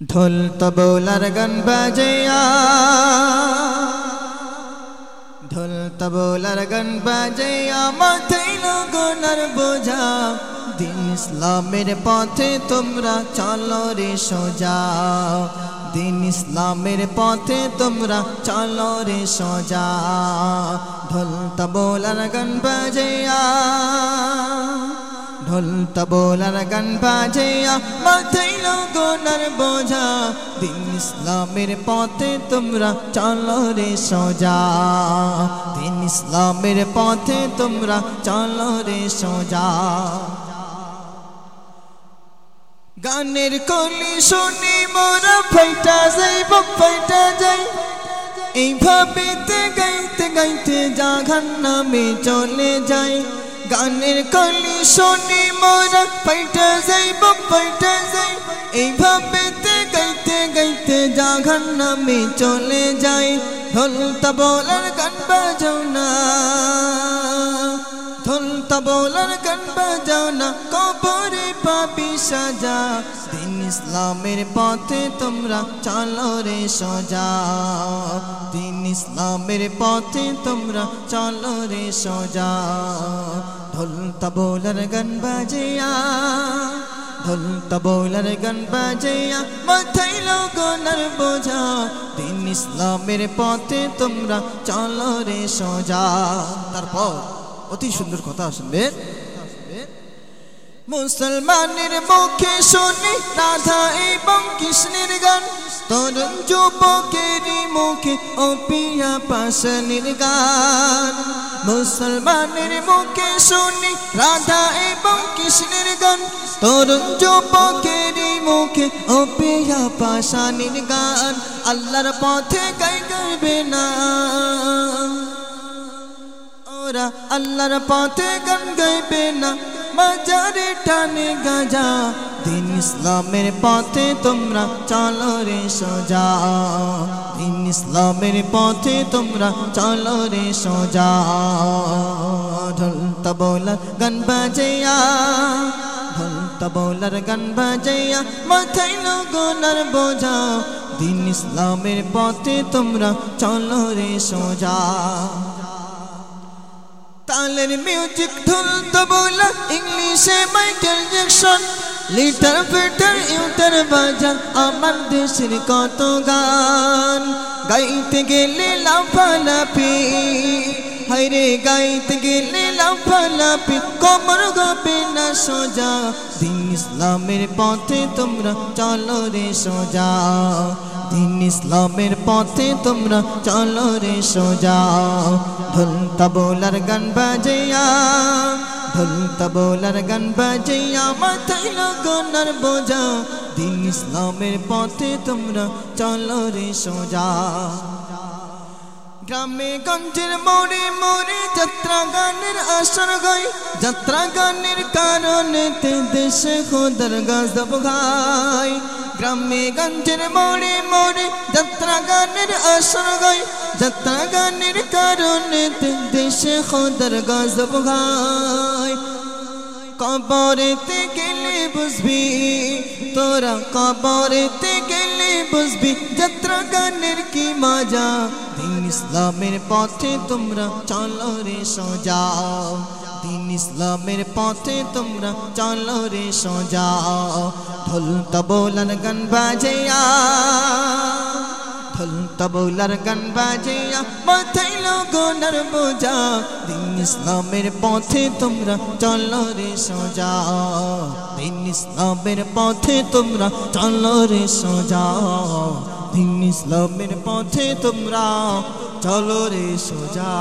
ঢোল তবলার গান বাজেয়া ঢোল তবলার গান বাজেয়া মাথায় লগনার বোঝা। দিন ইসলামের পথে তোমরা চলো রে সোজা। দিন ইসলামের পথে তোমরা চলো রে সোজা। ঢোল তবলার গান বাজেয়া ঢোল গান বাজেয়া, মাথায় লগনার বোঝা। দিন ইসলামের পথে তোমরা চলো রে সোজা। দিন ইসলামের পথে তোমরা চলো রে সোজা। গানের কলি শুনি, মোরা ফাইটা যাই, বক ফাইটা যাই। এইভাবে গাইতে গাইতে জাঘান নামে চলে যায় গানের কলি শুনি, মোরা পাইটা যাই পাইটা যাই। এইভাবে গাইতে গাইতে জাঘান নামে চলে যাই। ঢোল তবলার গান বাজাও না, ঢোল তবলার গান বাজাও না, কবরে পাবি সাজা। দিন ইসলামের পথে তোমরা চলো রে সোজা। দিন ইসলামের পথে তোমরা চলো রে সোজা। ঢোল তবলার গান বাজিয়া, ঢোল তবলার গান বাজিয়া মাথায় লগনার বোঝা। দিন ইসলামের পথে তোমরা চলো রে সোজা। তারপর অতি সুন্দর কথা শুনবে মুসলমানের মুখে শুনি রাধা এবং কৃষ্ণের গান। তরুণ যুবকের মুখে ও পিয়া পাশানের গান। মুসলমানের মুখে শুনি রাধা এবং কৃষ্ণের গান। তরুণ যুবকের মুখে ও পিয়া পাশানের গান। আল্লাহর পথে গাই গাইবে না। ওরা আল্লাহর পথে গান গাইবে না। বাজারে টানে গাজা। দিন ইসলামের পথে তোমরা চলো রে সোজা। দিন ইসলামের পথে তোমরা চলো রে সোজা। ঢোল তবলার গান বাজেয়া ঢোল তবলার গান বাজেয়া মাথায় লগনার বোঝা। দিন ইসলামের পথে তোমরা চলো রে সোজা। তালের মিউজিক ঢোল তবলা ইংলিশে মাইকেল জ্যাকসন লিটার ফিটার ইউটার বাজার আমার দেশের কত গান? গাইতে গেলে লাফালাফি। হাইরে গাইতে গেলে লাফালাফি কমর গাবে না সোজা। দিন ইসলামের পথে তোমরা চলো রে সোজা। দিন ইসলামের পথে তোমরা চলো রে সোজা। ঢোল তবলার গান বাজেয়া ঢোল তবলার গান বাজেয়া, মাথায় লগনার বোঝা। দিন ইসলামের পথে তোমরা চলো রে সোজা। গ্রামে গঞ্জের মোড়ে মোড়ে যাত্রা গানের আসর গাই যাত্রা গানের কারণে তে দেশে খোদার গাছ গাই গ্রামে গঞ্জের মোড়ে মোড়ে যাত্রা গানের আসর গাই যাত্রা গানের কারণে তে দেশে খোদার গাছ গাই কবরেতে গেলে বুঝবি, তোরা কবরেতে গেলে বুঝবি যাত্রা গানের কি মজা। দিন ইসলামের পথে তোমরা চলো রে সোজা দিন ইসলামের পথে তোমরা চলো রে সোজা ঢোল তবলার গান বাজেয়া ঢোল তবলার গান বাজেয়া মাথায় লগনার বোঝা দিন ইসলামের পথে তোমরা চলো রে সোজা দিন ইসলামের পথে তোমরা চলো রে সোজা দিন ইসলামের পথে তোমরা চলো রে সোজা